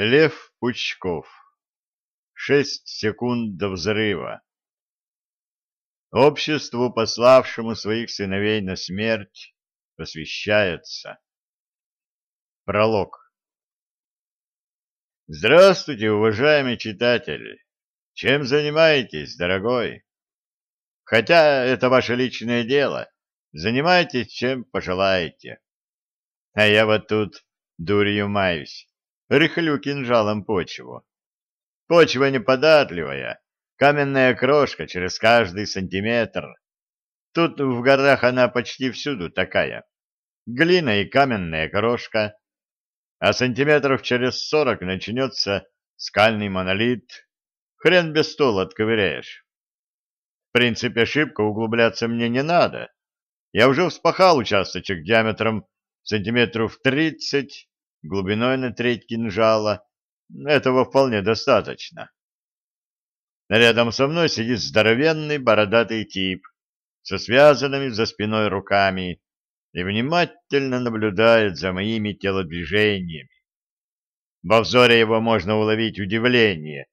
Лев Пучков. Шесть секунд до взрыва. Обществу, пославшему своих сыновей на смерть, посвящается. Пролог. Здравствуйте, уважаемый читатель. Чем занимаетесь, дорогой? Хотя это ваше личное дело. Занимайтесь, чем пожелаете. А я вот тут дурью маюсь рыхлю кинжалом почву. Почва неподатливая, каменная крошка через каждый сантиметр. Тут в горах она почти всюду такая. Глина и каменная крошка. А сантиметров через сорок начнется скальный монолит. Хрен без стула отковыряешь. В принципе, шибко углубляться мне не надо. Я уже вспахал участочек диаметром сантиметров тридцать, глубиной на треть кинжала. Этого вполне достаточно. Рядом со мной сидит здоровенный бородатый тип со связанными за спиной руками и внимательно наблюдает за моими телодвижениями. Во взоре его можно уловить удивление.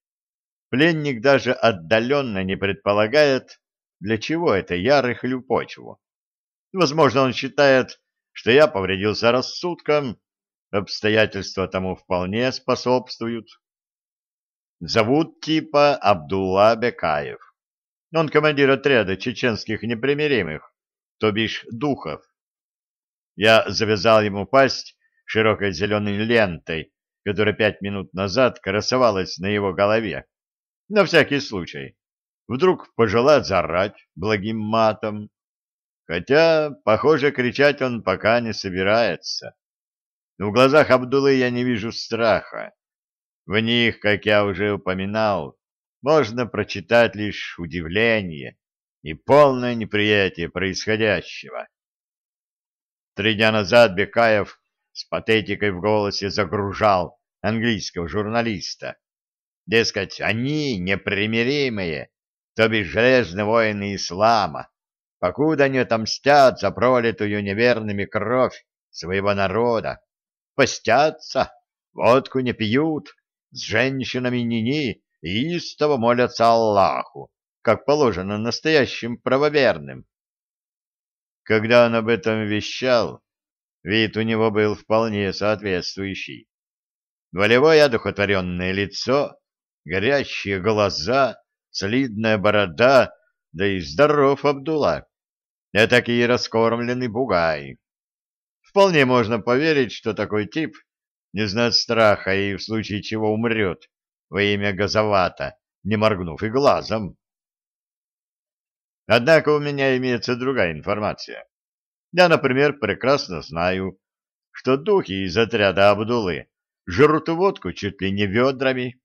Пленник даже отдаленно не предполагает, для чего это я рыхлю почву. Возможно, он считает, что я повредился рассудком Обстоятельства тому вполне способствуют. Зовут типа Абдулла Бекаев. Он командир отряда чеченских непримиримых, то бишь духов. Я завязал ему пасть широкой зеленой лентой, которая пять минут назад красовалась на его голове. На всякий случай. Вдруг пожелает зарать благим матом. Хотя, похоже, кричать он пока не собирается. В глазах Абдулы я не вижу страха. В них, как я уже упоминал, можно прочитать лишь удивление и полное неприятие происходящего. Три дня назад Бекаев с патетикой в голосе загружал английского журналиста. Дескать, они непримиримые, то бишь железные воины ислама, покуда они отомстят за пролитую неверными кровь своего народа постятся, водку не пьют, с женщинами ни-ни и истово молятся Аллаху, как положено настоящим правоверным. Когда он об этом вещал, вид у него был вполне соответствующий. Волевое одухотворенное лицо, горящие глаза, солидная борода, да и здоров Абдулла. Этакий раскормленный бугай. Вполне можно поверить, что такой тип не знает страха и в случае чего умрет во имя газовата, не моргнув и глазом. Однако у меня имеется другая информация. Я, например, прекрасно знаю, что духи из отряда Абдулы жрут водку чуть ли не ведрами,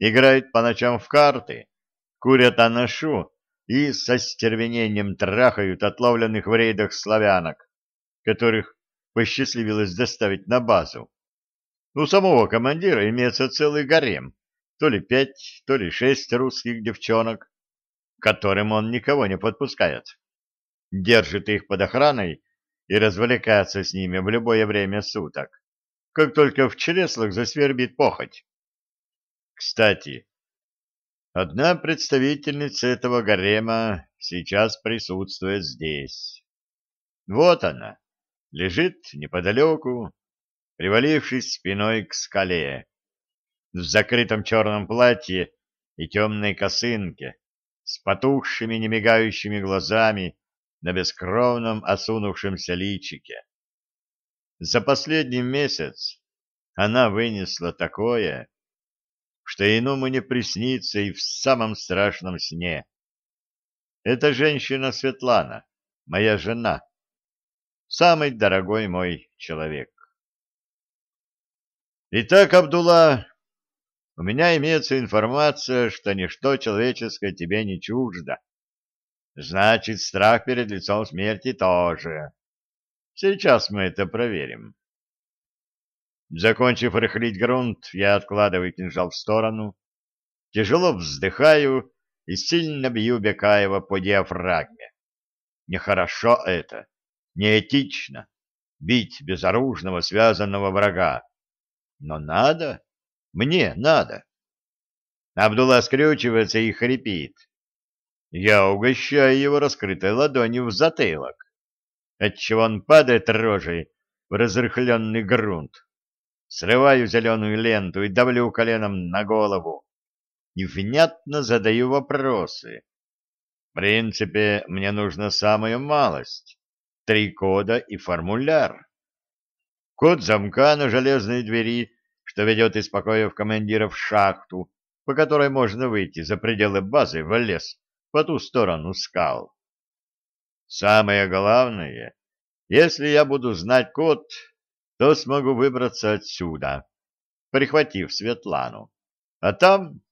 играют по ночам в карты, курят анашу и со стервенением трахают отловленных в рейдах славянок, которых посчастливилось доставить на базу. У самого командира имеется целый гарем, то ли пять, то ли шесть русских девчонок, которым он никого не подпускает. Держит их под охраной и развлекается с ними в любое время суток, как только в чреслах засвербит похоть. Кстати, одна представительница этого гарема сейчас присутствует здесь. Вот она, лежит неподалеку, привалившись спиной к скале, в закрытом черном платье и темной косынке, с потухшими немигающими глазами на бескровном осунувшемся личике. За последний месяц она вынесла такое, что иному не приснится и в самом страшном сне. Это женщина Светлана, моя жена самый дорогой мой человек. Итак, Абдулла, у меня имеется информация, что ничто человеческое тебе не чуждо. Значит, страх перед лицом смерти тоже. Сейчас мы это проверим. Закончив рыхлить грунт, я откладываю кинжал в сторону, тяжело вздыхаю и сильно бью Бекаева по диафрагме. Нехорошо это неэтично бить безоружного связанного врага. Но надо. Мне надо. Абдулла скрючивается и хрипит. Я угощаю его раскрытой ладонью в затылок, отчего он падает рожей в разрыхленный грунт. Срываю зеленую ленту и давлю коленом на голову. И внятно задаю вопросы. В принципе, мне нужна самая малость. Три кода и формуляр. Код замка на железной двери, что ведет из покоев командира в шахту, по которой можно выйти за пределы базы в лес по ту сторону скал. Самое главное, если я буду знать код, то смогу выбраться отсюда, прихватив Светлану. А там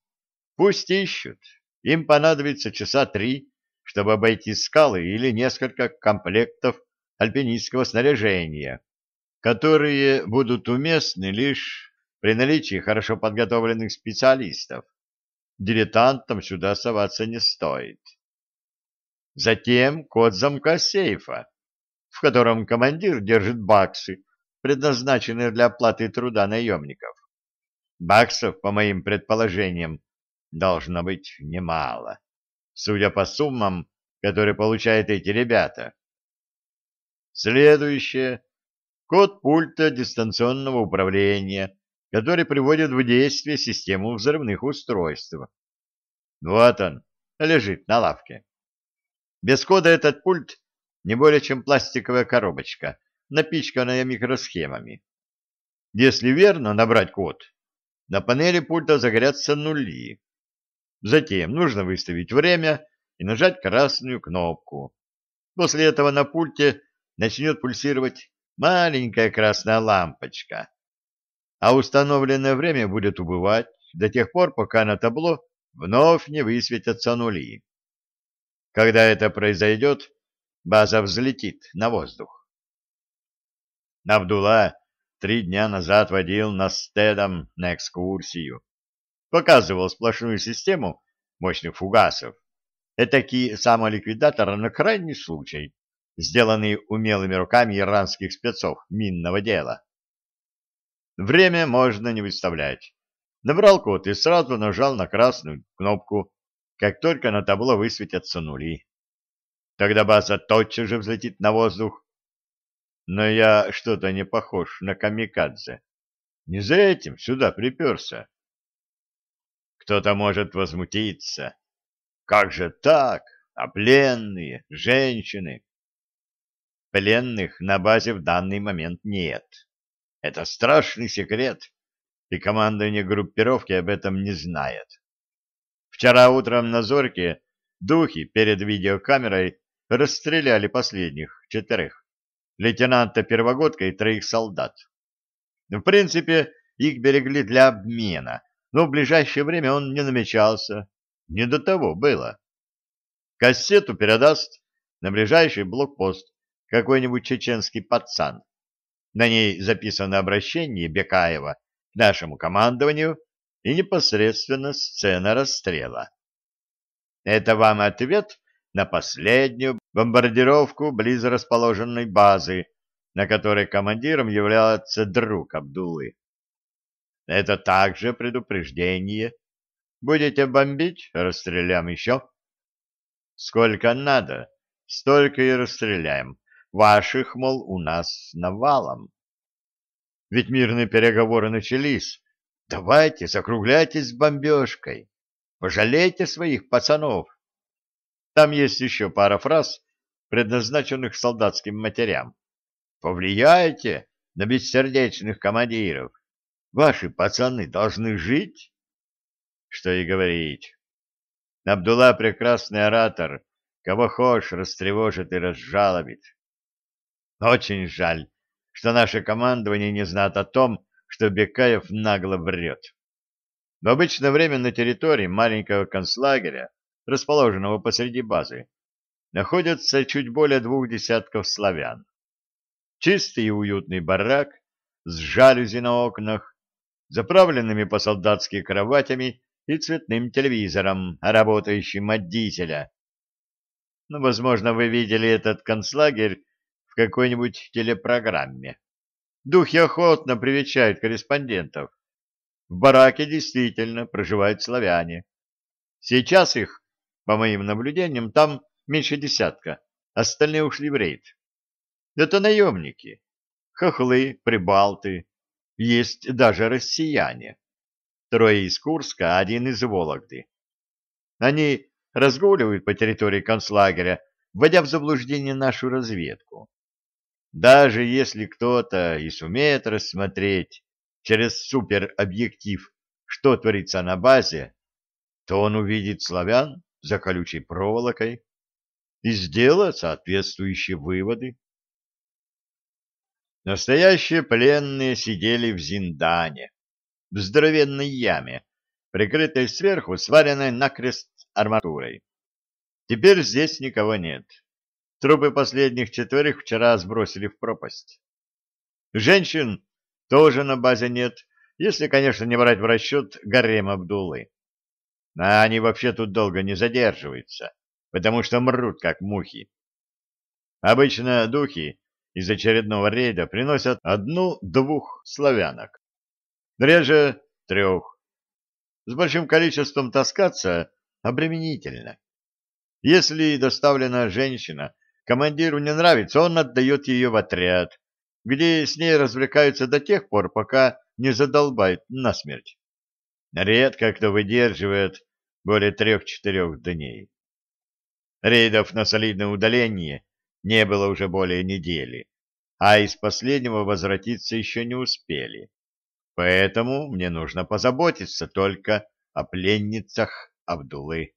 пусть ищут. Им понадобится часа три, чтобы обойти скалы или несколько комплектов альпинистского снаряжения, которые будут уместны лишь при наличии хорошо подготовленных специалистов. Дилетантам сюда соваться не стоит. Затем код замка сейфа, в котором командир держит баксы, предназначенные для оплаты труда наемников. Баксов, по моим предположениям, должно быть немало, судя по суммам, которые получают эти ребята. Следующее — код пульта дистанционного управления, который приводит в действие систему взрывных устройств. Вот он, лежит на лавке. Без кода этот пульт не более чем пластиковая коробочка, напичканная микросхемами. Если верно набрать код, на панели пульта загорятся нули. Затем нужно выставить время и нажать красную кнопку. После этого на пульте начнет пульсировать маленькая красная лампочка а установленное время будет убывать до тех пор, пока на табло вновь не высветятся нули. Когда это произойдет, база взлетит на воздух. Абдулла три дня назад водил нас с Тедом на экскурсию. Показывал сплошную систему мощных фугасов. Этакий самоликвидатор на крайний случай, сделанный умелыми руками иранских спецов минного дела. Время можно не выставлять. Набрал код и сразу нажал на красную кнопку, как только на табло высветятся нули. Тогда база тотчас же взлетит на воздух. Но я что-то не похож на камикадзе. Не за этим сюда приперся. Кто-то может возмутиться. Как же так? А пленные, женщины? Пленных на базе в данный момент нет. Это страшный секрет, и командование группировки об этом не знает. Вчера утром на Зорке духи перед видеокамерой расстреляли последних четырех, лейтенанта Первогодка и троих солдат. В принципе, их берегли для обмена, но в ближайшее время он не намечался. Не до того было. Кассету передаст на ближайший блокпост какой-нибудь чеченский пацан. На ней записано обращение Бекаева к нашему командованию и непосредственно сцена расстрела. Это вам ответ на последнюю бомбардировку близ расположенной базы, на которой командиром является друг Абдуллы. Это также предупреждение. Будете бомбить, расстреляем еще. Сколько надо, столько и расстреляем. Ваших, мол, у нас навалом. Ведь мирные переговоры начались. Давайте, закругляйтесь с бомбежкой. Пожалейте своих пацанов. Там есть еще пара фраз, предназначенных солдатским матерям. Повлияйте на бессердечных командиров. Ваши пацаны должны жить. Что и говорить. Абдулла прекрасный оратор, кого хошь растревожит и разжалобит. Очень жаль, что наше командование не знает о том, что Бекаев нагло врет. В обычное время на территории маленького концлагеря, расположенного посреди базы, находятся чуть более двух десятков славян. Чистый и уютный барак с жалюзи на окнах, заправленными по-солдатски кроватями и цветным телевизором, работающим от дизеля. Ну, возможно, вы видели этот концлагерь какой-нибудь телепрограмме. Духи охотно привечают корреспондентов. в бараке действительно проживают славяне. Сейчас их, по моим наблюдениям, там меньше десятка, остальные ушли в рейд. Это наемники, хохлы, прибалты, есть даже россияне. Трое из Курска, один из Вологды. Они разгуливают по территории концлагеря, вводя в заблуждение нашу разведку. Даже если кто-то и сумеет рассмотреть через суперобъектив, что творится на базе, то он увидит славян за колючей проволокой и сделает соответствующие выводы. Настоящие пленные сидели в Зиндане, в здоровенной яме, прикрытой сверху сваренной накрест арматурой. Теперь здесь никого нет. Трупы последних четверых вчера сбросили в пропасть. Женщин тоже на базе нет, если, конечно, не брать в расчет гарем Абдуллы. А они вообще тут долго не задерживаются, потому что мрут, как мухи. Обычно духи из очередного рейда приносят одну-двух славянок. Реже трех. С большим количеством таскаться обременительно. Если доставленная женщина командиру не нравится, он отдает ее в отряд, где с ней развлекаются до тех пор, пока не задолбают насмерть. Редко кто выдерживает более трех-четырех дней. Рейдов на солидное удаление не было уже более недели, а из последнего возвратиться еще не успели. Поэтому мне нужно позаботиться только о пленницах Абдулы.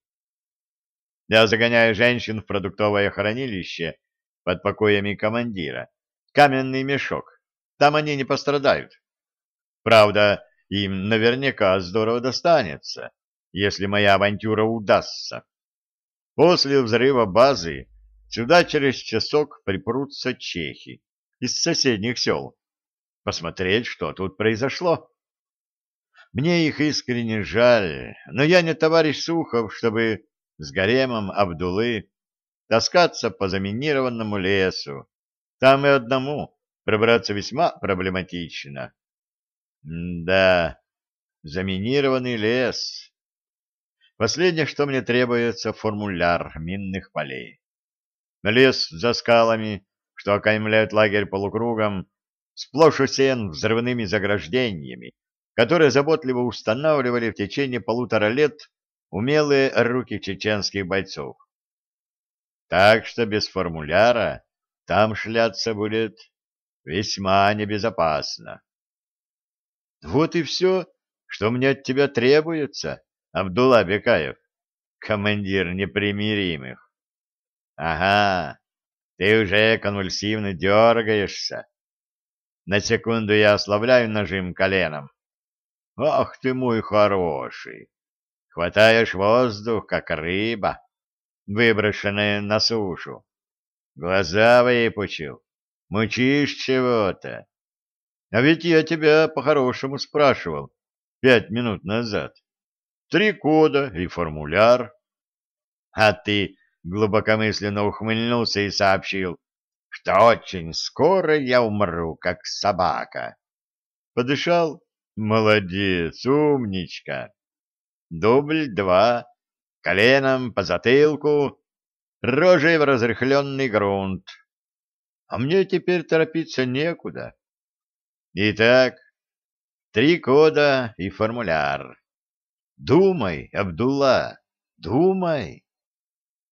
Я загоняю женщин в продуктовое хранилище под покоями командира. Каменный мешок. Там они не пострадают. Правда, им наверняка здорово достанется, если моя авантюра удастся. После взрыва базы сюда через часок припрутся чехи из соседних сел. Посмотреть, что тут произошло. Мне их искренне жаль, но я не товарищ Сухов, чтобы с гаремом Абдулы таскаться по заминированному лесу. Там и одному пробраться весьма проблематично. М да, заминированный лес. Последнее, что мне требуется, формуляр минных полей. Лес за скалами, что окаймляют лагерь полукругом, сплошь усеян взрывными заграждениями, которые заботливо устанавливали в течение полутора лет умелые руки чеченских бойцов. Так что без формуляра там шляться будет весьма небезопасно. Вот и все, что мне от тебя требуется, Абдулла Бекаев, командир непримиримых. Ага, ты уже конвульсивно дергаешься. На секунду я ослабляю нажим коленом. Ах ты мой хороший! Хватаешь воздух, как рыба, выброшенная на сушу. Глаза выпучил, мучишь чего-то. А ведь я тебя по-хорошему спрашивал пять минут назад. Три кода и формуляр. А ты глубокомысленно ухмыльнулся и сообщил, что очень скоро я умру, как собака. Подышал? Молодец, умничка. Дубль два. Коленом по затылку, рожей в разрыхленный грунт. А мне теперь торопиться некуда. Итак, три кода и формуляр. Думай, Абдулла, думай.